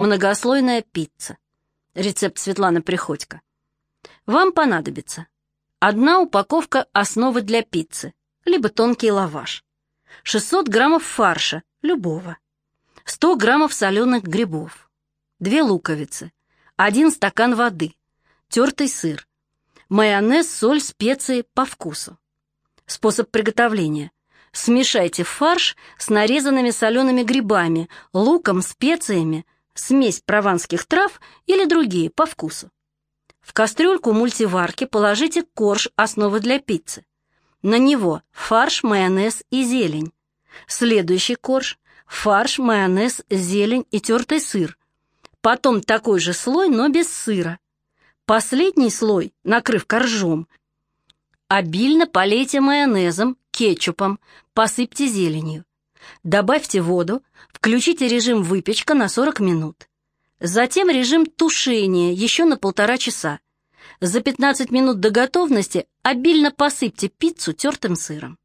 Многослойная пицца. Рецепт Светланы Приходько. Вам понадобится одна упаковка основы для пиццы, либо тонкий лаваш, 600 граммов фарша, любого, 100 граммов соленых грибов, две луковицы, один стакан воды, тертый сыр, майонез, соль, специи по вкусу. Способ приготовления. Смешайте фарш с нарезанными солеными грибами, луком, специями, смесь прованских трав или другие по вкусу. В кастрюльку мультиварки положите корж основы для пиццы. На него фарш, майонез и зелень. Следующий корж – фарш, майонез, зелень и тертый сыр. Потом такой же слой, но без сыра. Последний слой, накрыв коржом, обильно полейте майонезом, кетчупом, посыпьте зеленью. Добавьте воду, включите режим выпечка на 40 минут. Затем режим тушения еще на полтора часа. За 15 минут до готовности обильно посыпьте пиццу тертым сыром.